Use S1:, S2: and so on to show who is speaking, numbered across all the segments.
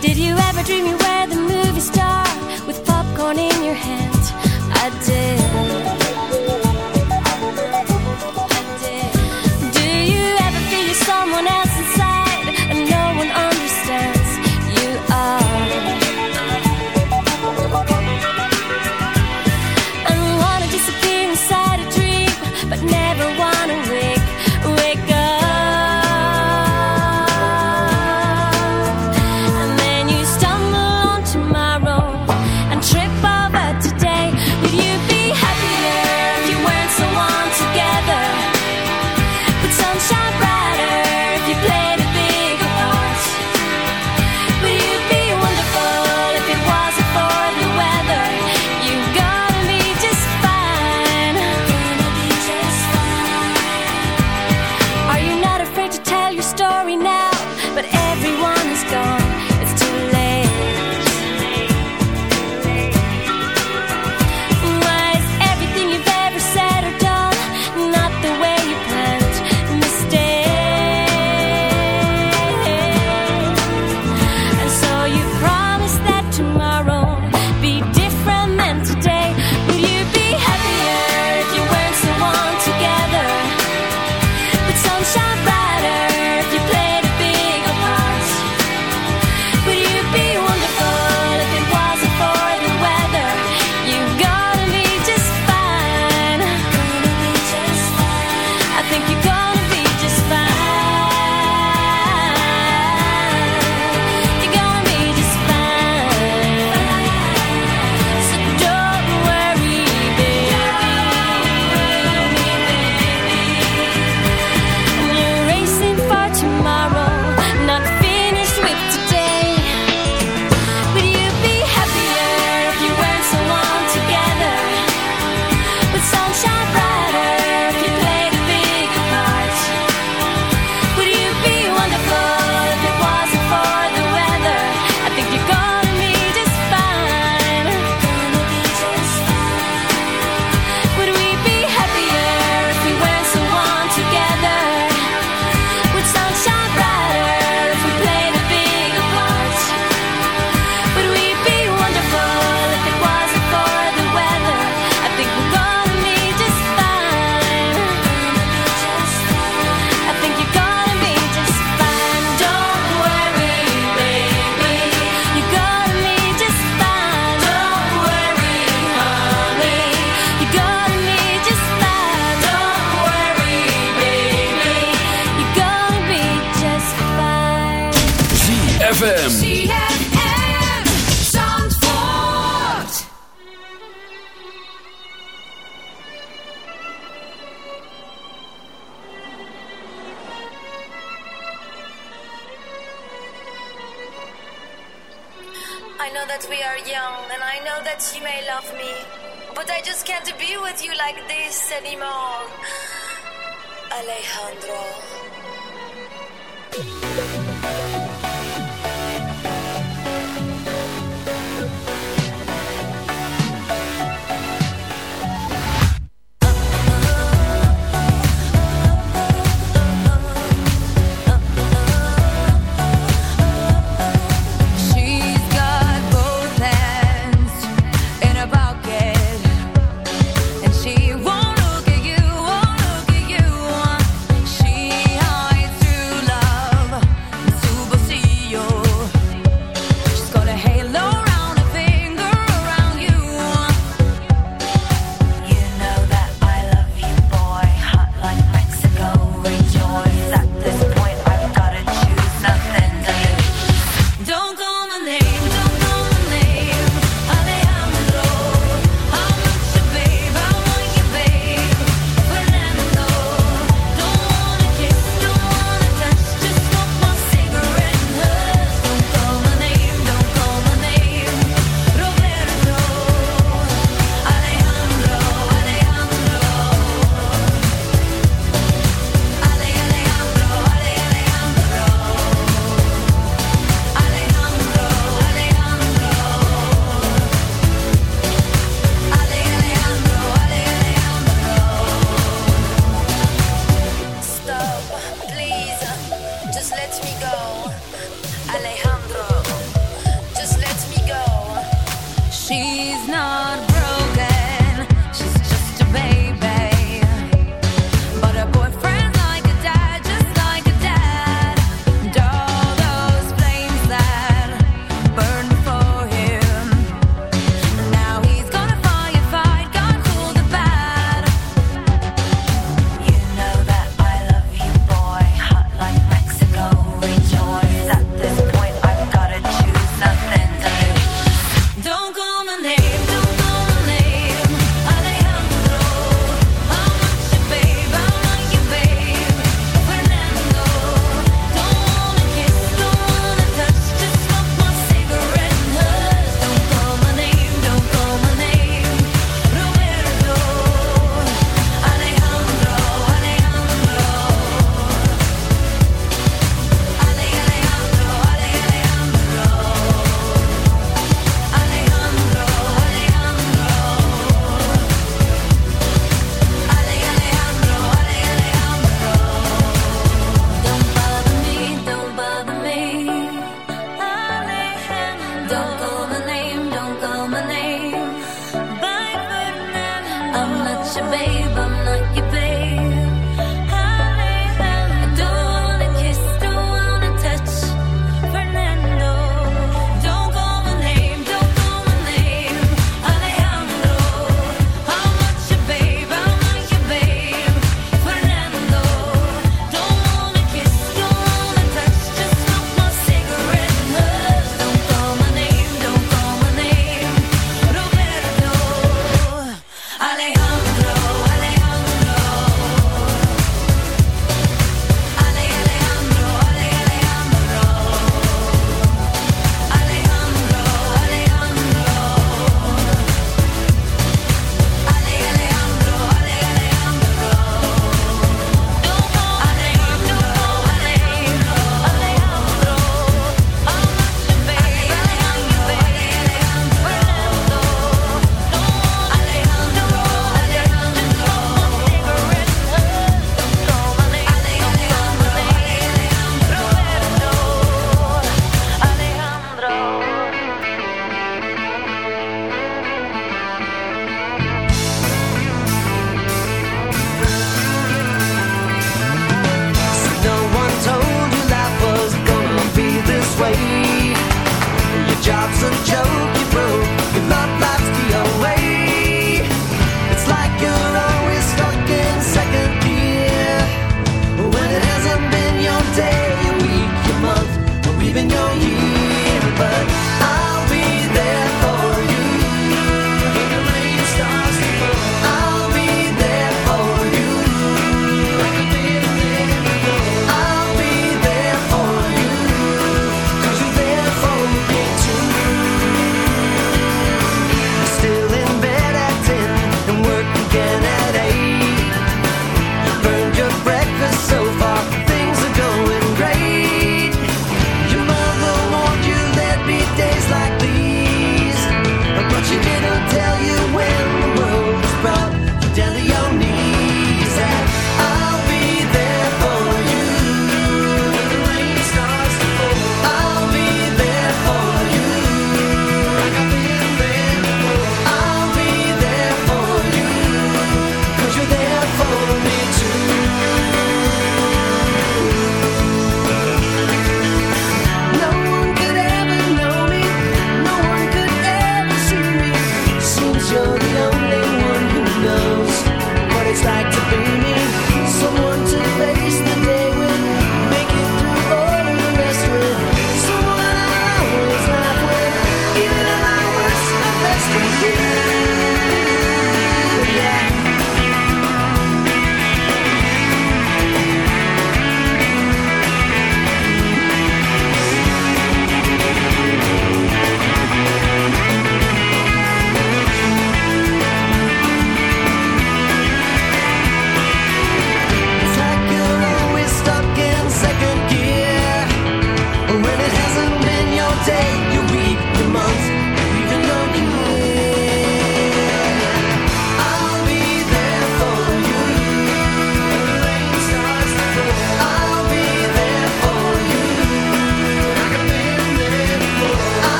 S1: Did you ever dream you were the movie star with popcorn in your hand? I did.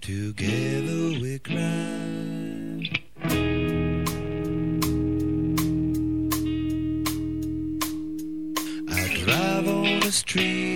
S1: Together we
S2: cry. I drive on the
S3: street.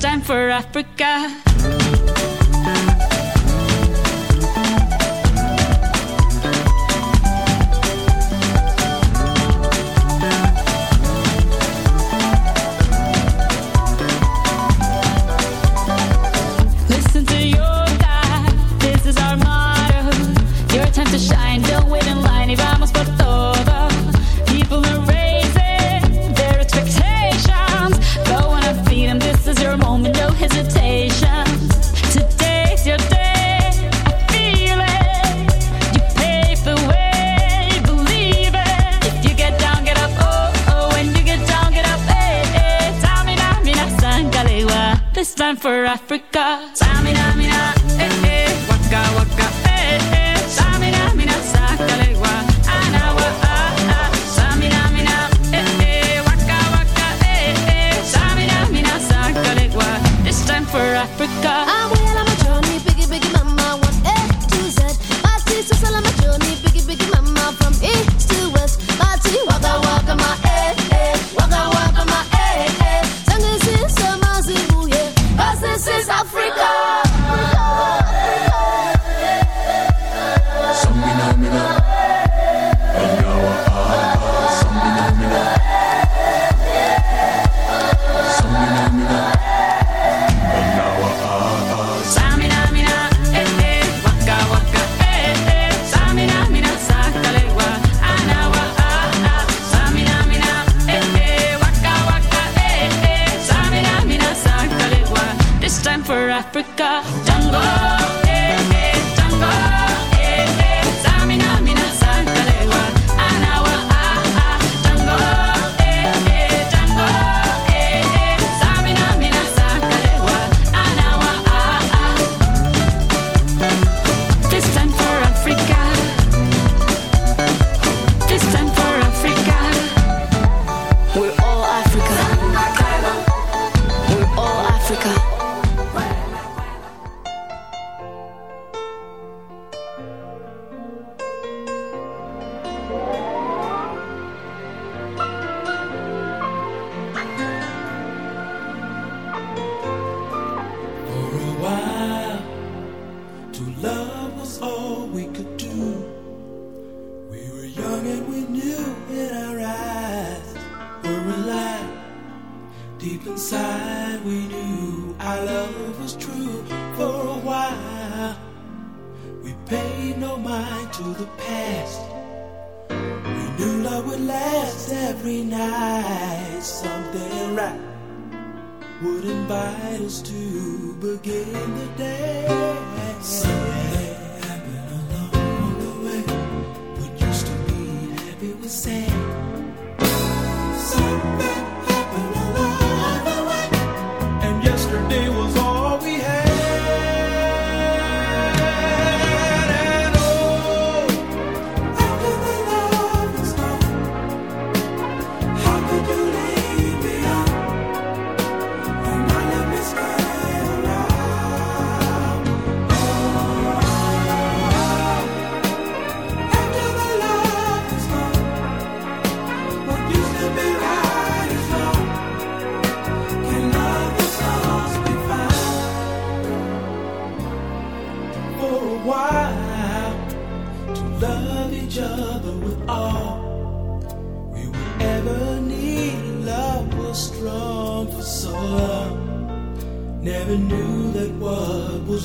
S4: time for Africa. over Africa. Samina, mina, eh, eh, waka, waka, eh, eh. Samina, mina, sakalewa, anawa, ah, ah. Samina, mina, eh, eh, waka, waka, eh, eh. Samina, mina, sakalewa. It's time for Africa.
S2: last every night, something right would invite us to begin the day. Something happened along the way. What used to be happy was sad. Something.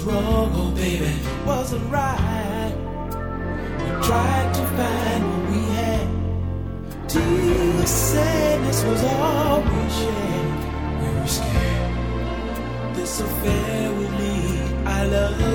S2: wrong, oh baby, wasn't right. We tried to find what we had. Till the sadness was all we shared. We were scared this affair would lead.
S5: I love.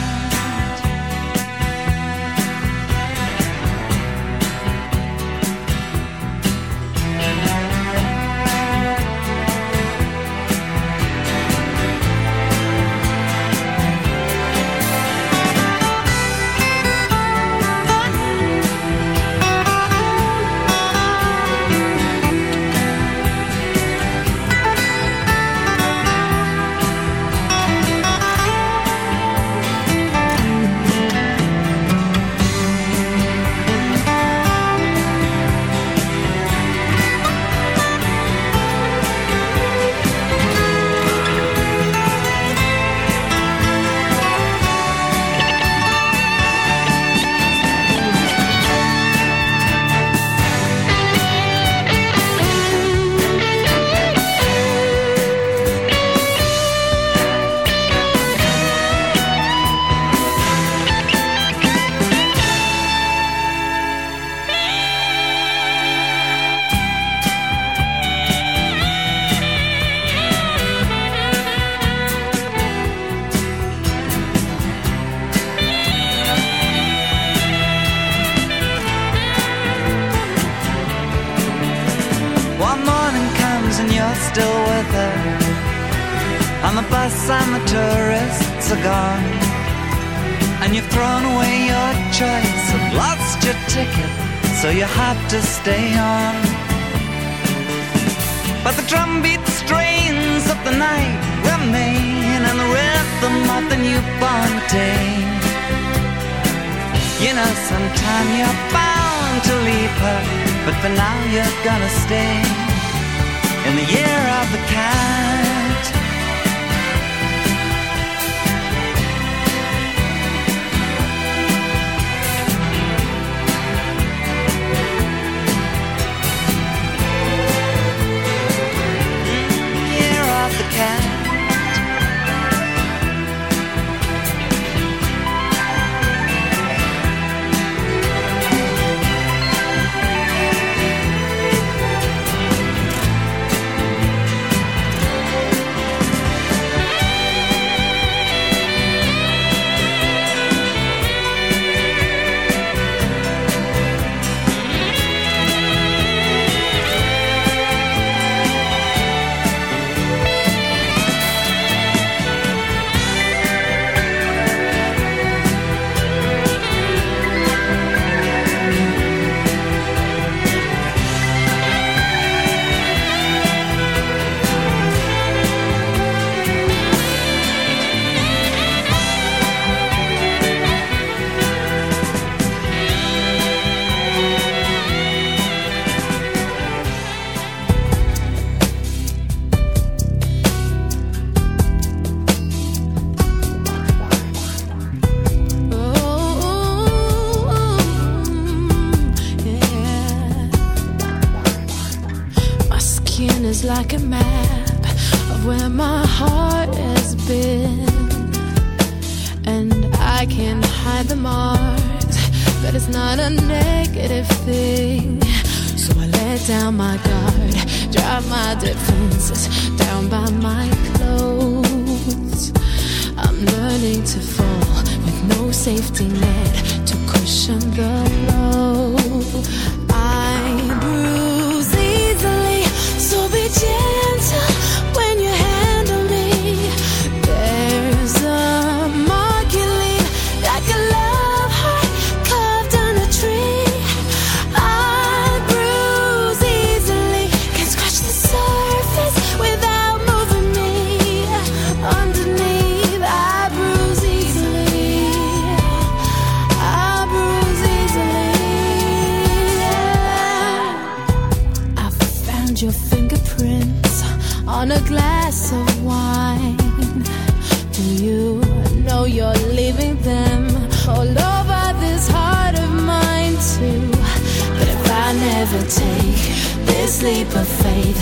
S6: sleep of
S1: faith.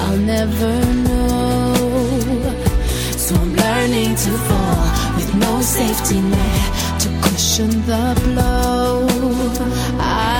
S1: I'll never know. So I'm learning to fall with no safety net To cushion the blow. I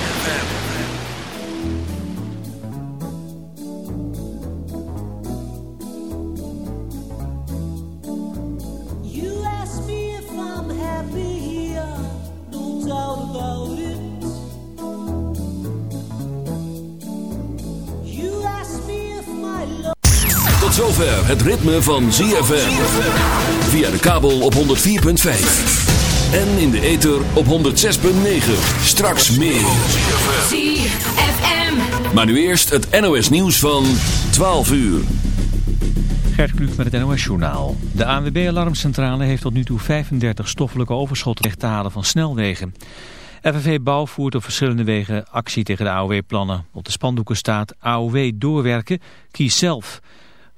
S3: Ritme van ZFM. Via de kabel op 104.5. En in de ether op 106.9. Straks meer.
S1: ZFM.
S3: Maar nu eerst het NOS nieuws van 12 uur.
S7: Gert Kluk met het NOS Journaal. De ANWB-alarmcentrale heeft tot nu toe 35 stoffelijke overschotten weg te halen van snelwegen. FNV Bouw voert op verschillende wegen actie tegen de AOW-plannen. Op de spandoeken staat AOW doorwerken, kies zelf.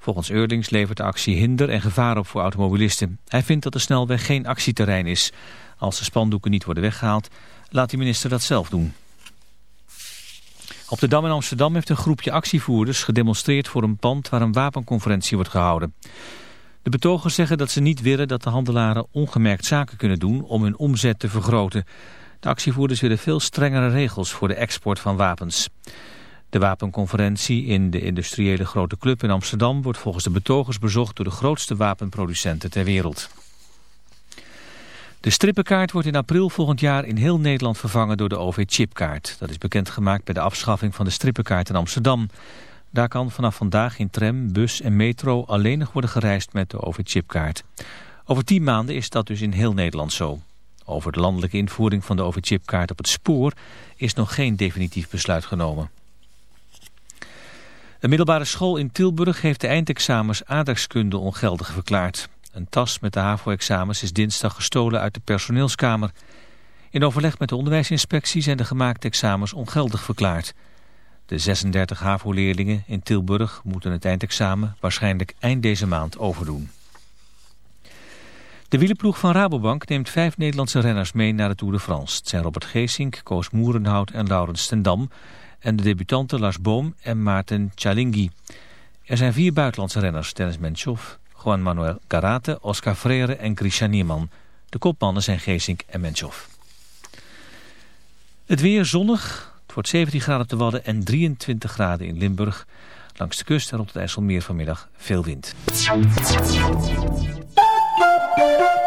S7: Volgens Eurlings levert de actie hinder en gevaar op voor automobilisten. Hij vindt dat de snelweg geen actieterrein is. Als de spandoeken niet worden weggehaald, laat de minister dat zelf doen. Op de Dam in Amsterdam heeft een groepje actievoerders gedemonstreerd voor een pand waar een wapenconferentie wordt gehouden. De betogers zeggen dat ze niet willen dat de handelaren ongemerkt zaken kunnen doen om hun omzet te vergroten. De actievoerders willen veel strengere regels voor de export van wapens. De wapenconferentie in de industriële grote club in Amsterdam wordt volgens de betogers bezocht door de grootste wapenproducenten ter wereld. De strippenkaart wordt in april volgend jaar in heel Nederland vervangen door de OV-chipkaart. Dat is bekendgemaakt bij de afschaffing van de strippenkaart in Amsterdam. Daar kan vanaf vandaag in tram, bus en metro alleen nog worden gereisd met de OV-chipkaart. Over tien maanden is dat dus in heel Nederland zo. Over de landelijke invoering van de OV-chipkaart op het spoor is nog geen definitief besluit genomen. Een middelbare school in Tilburg heeft de eindexamens aardrijkskunde ongeldig verklaard. Een tas met de HAVO-examens is dinsdag gestolen uit de personeelskamer. In overleg met de onderwijsinspectie zijn de gemaakte examens ongeldig verklaard. De 36 HAVO-leerlingen in Tilburg moeten het eindexamen waarschijnlijk eind deze maand overdoen. De wielenploeg van Rabobank neemt vijf Nederlandse renners mee naar de Tour de France. Het zijn Robert Geesink, Koos Moerenhout en Laurens Stendam en de debutanten Lars Boom en Maarten Chalingi. Er zijn vier buitenlandse renners, Dennis Menchoff, Juan Manuel Garate, Oscar Freire en Christian Nierman. De kopmannen zijn Geesink en Menchoff. Het weer zonnig, het wordt 17 graden op de Wadden en 23 graden in Limburg. Langs de kust en op het IJsselmeer vanmiddag veel wind.